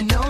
you know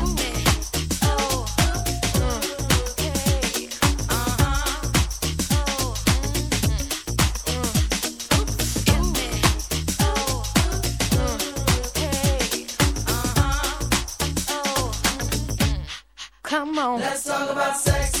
Let's talk about sex,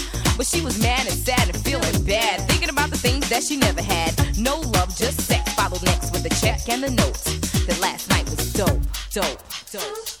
She was mad and sad and feeling bad, thinking about the things that she never had. No love, just sex. Followed next with a check and the note that last night was dope, dope, dope.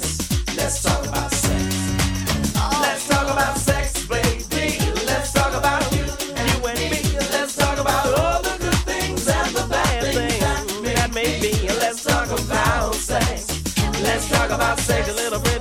A little bit, a little bit.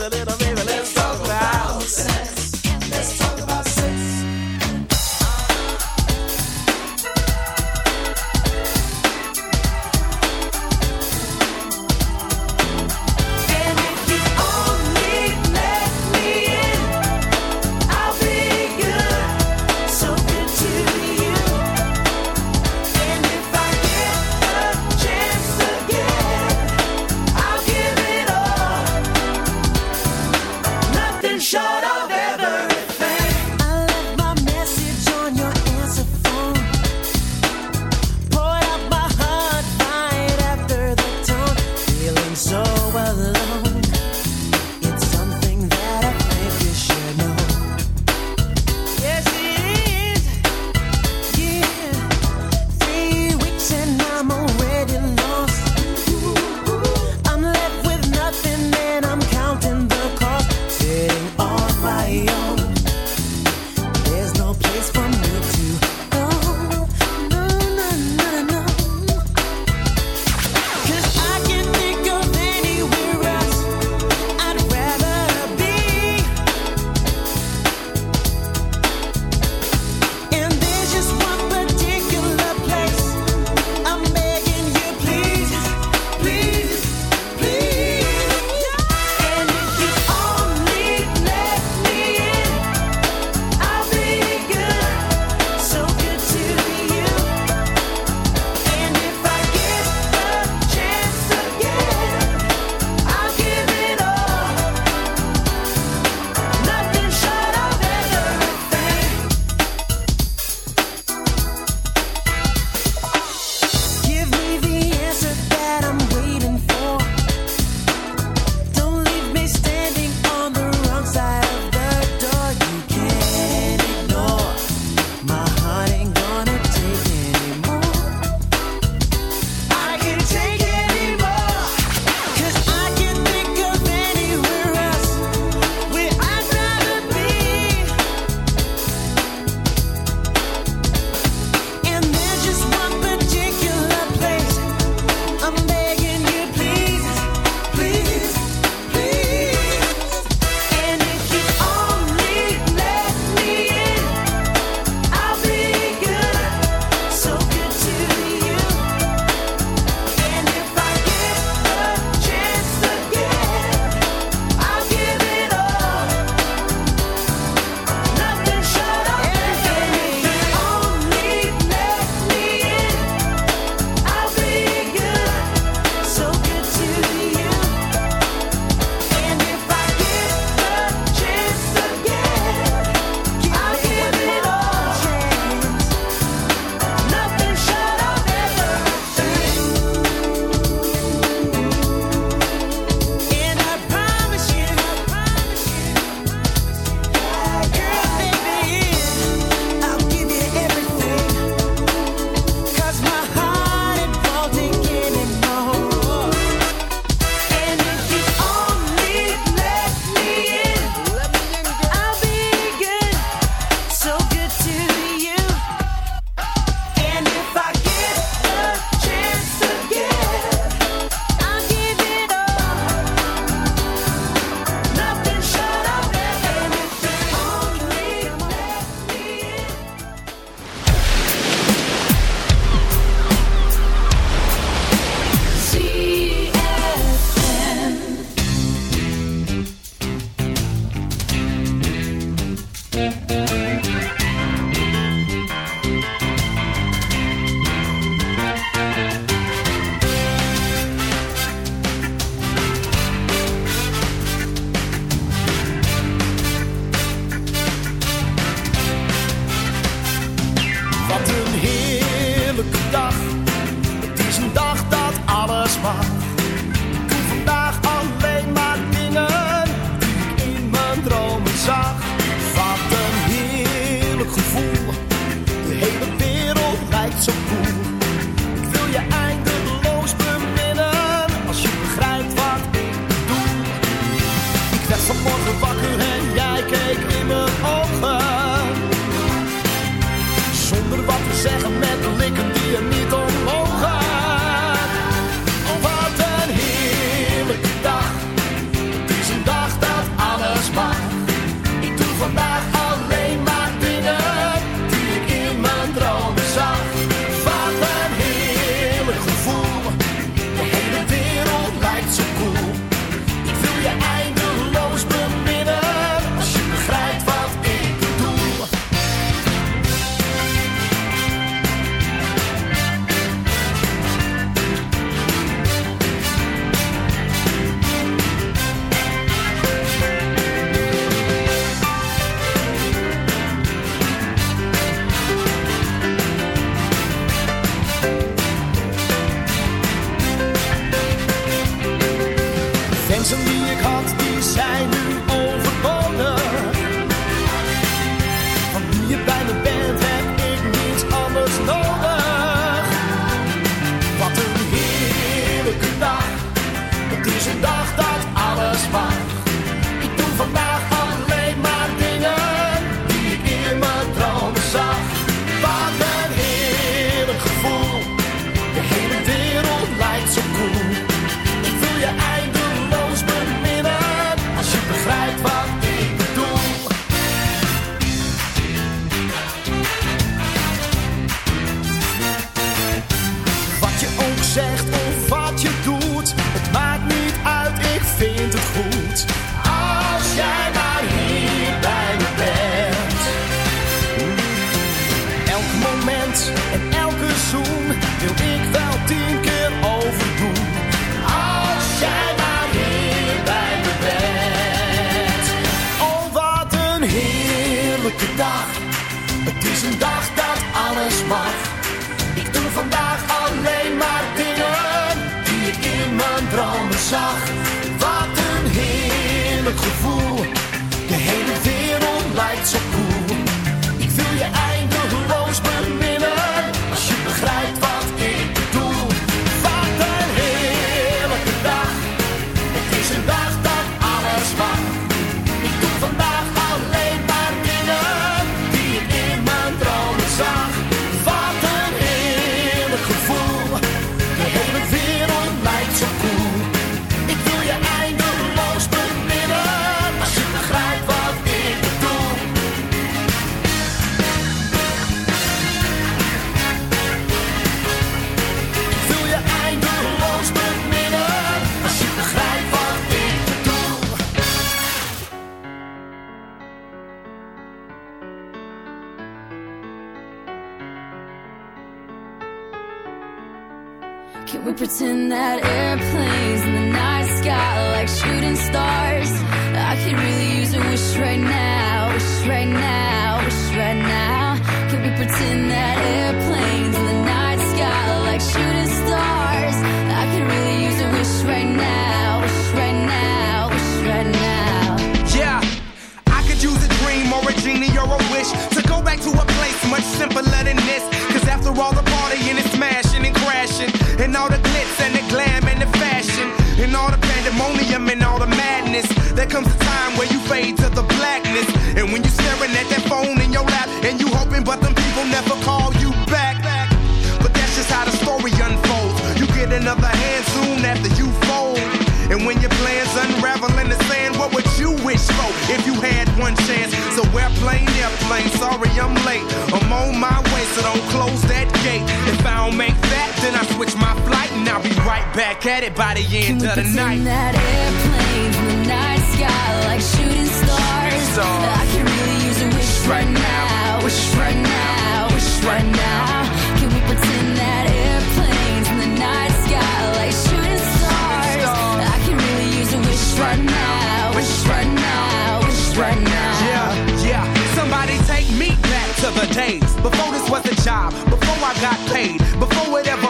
So airplane, airplane, sorry I'm late. I'm on my way, so don't close that gate. If I don't make that, then I switch my flight and I'll be right back at it by the end of the night. Pretend that airplanes in the night sky like shooting stars. stars. I could really use a wish right now, wish right now, wish right now. Can we pretend that airplanes in the night sky like shooting stars? I could really use a wish right now, wish right now, wish right now. The days before this was a job, before I got paid, before it ever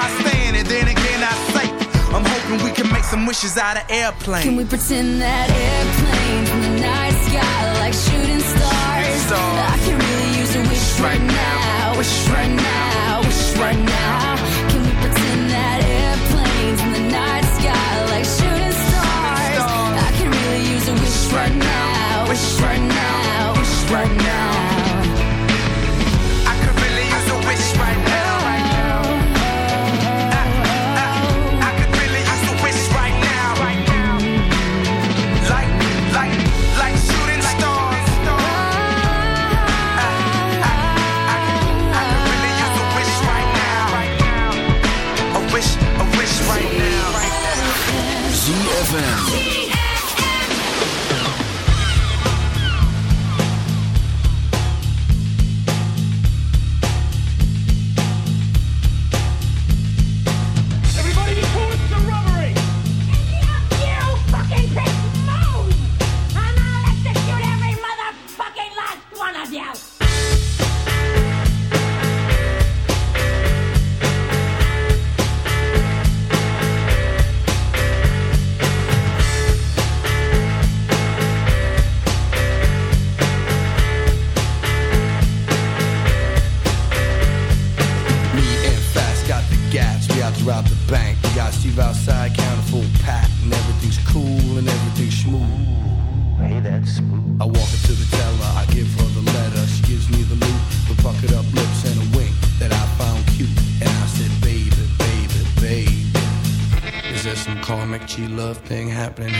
I stand, and then again I say, I'm hoping we can make some wishes out of airplanes. Can we pretend that airplanes in the night sky like shooting stars? stars. I can really use a wish right now, wish right now, wish right now. Can we pretend that airplanes in the night sky like shooting stars? I can really use a wish right now, wish right now, ZFM. aprender.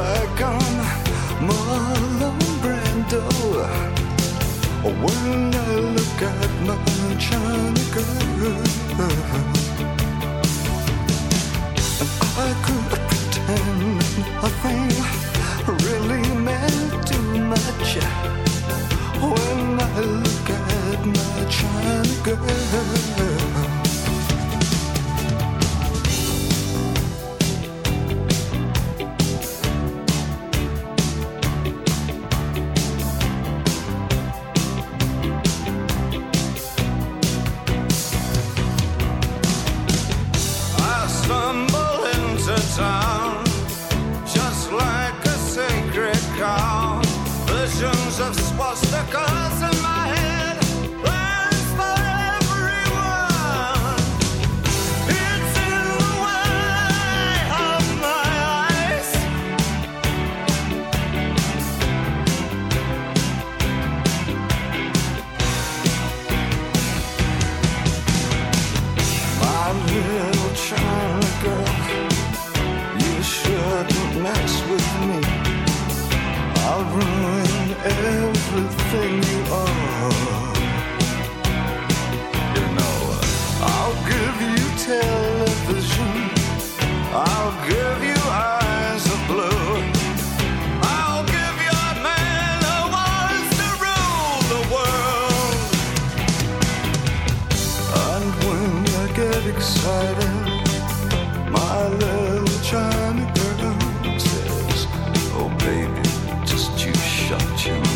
back on Marlon Brando. When I look at my China girl, I could pretend nothing really meant too much. When I look at my China girl.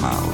Oh.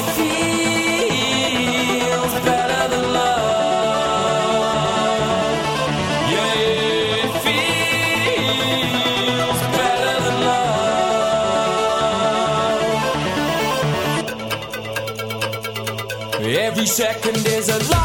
second is a lie.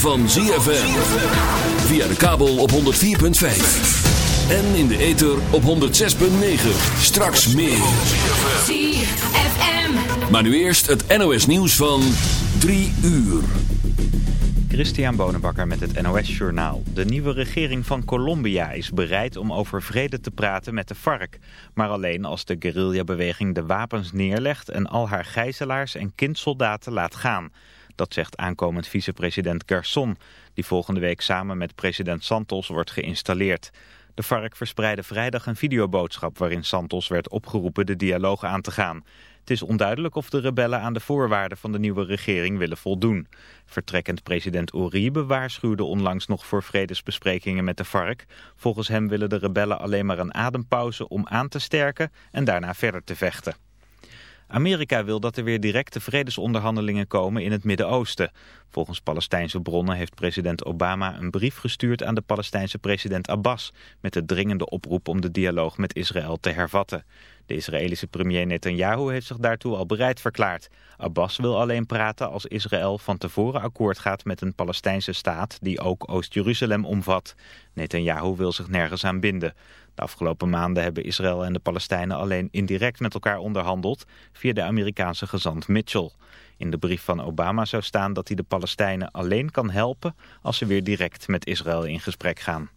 Van ZFM. Via de kabel op 104.5. En in de ether op 106.9. Straks meer. ZFM. Maar nu eerst het NOS nieuws van 3 uur. Christian Bonenbakker met het NOS Journaal. De nieuwe regering van Colombia is bereid om over vrede te praten met de FARC. Maar alleen als de guerrillabeweging de wapens neerlegt en al haar gijzelaars en kindsoldaten laat gaan. Dat zegt aankomend vicepresident Garçon, die volgende week samen met president Santos wordt geïnstalleerd. De FARC verspreidde vrijdag een videoboodschap waarin Santos werd opgeroepen de dialoog aan te gaan. Het is onduidelijk of de rebellen aan de voorwaarden van de nieuwe regering willen voldoen. Vertrekkend president Uribe waarschuwde onlangs nog voor vredesbesprekingen met de FARC. Volgens hem willen de rebellen alleen maar een adempauze om aan te sterken en daarna verder te vechten. Amerika wil dat er weer directe vredesonderhandelingen komen in het Midden-Oosten. Volgens Palestijnse bronnen heeft president Obama een brief gestuurd aan de Palestijnse president Abbas... met de dringende oproep om de dialoog met Israël te hervatten. De Israëlische premier Netanyahu heeft zich daartoe al bereid verklaard. Abbas wil alleen praten als Israël van tevoren akkoord gaat met een Palestijnse staat... die ook Oost-Jeruzalem omvat. Netanyahu wil zich nergens aan binden. De afgelopen maanden hebben Israël en de Palestijnen alleen indirect met elkaar onderhandeld via de Amerikaanse gezant Mitchell. In de brief van Obama zou staan dat hij de Palestijnen alleen kan helpen als ze weer direct met Israël in gesprek gaan.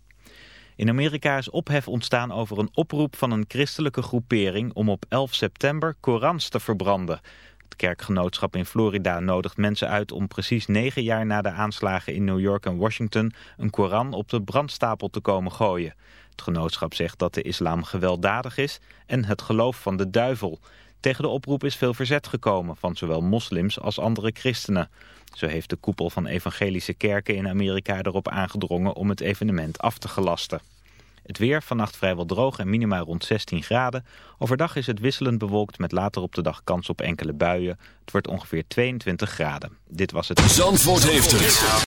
In Amerika is ophef ontstaan over een oproep van een christelijke groepering om op 11 september Korans te verbranden. Het kerkgenootschap in Florida nodigt mensen uit om precies negen jaar na de aanslagen in New York en Washington een Koran op de brandstapel te komen gooien. Het genootschap zegt dat de islam gewelddadig is en het geloof van de duivel. Tegen de oproep is veel verzet gekomen van zowel moslims als andere christenen. Zo heeft de koepel van evangelische kerken in Amerika erop aangedrongen om het evenement af te gelasten. Het weer vannacht vrijwel droog en minima rond 16 graden. Overdag is het wisselend bewolkt met later op de dag kans op enkele buien. Het wordt ongeveer 22 graden. Dit was het... Zandvoort heeft het.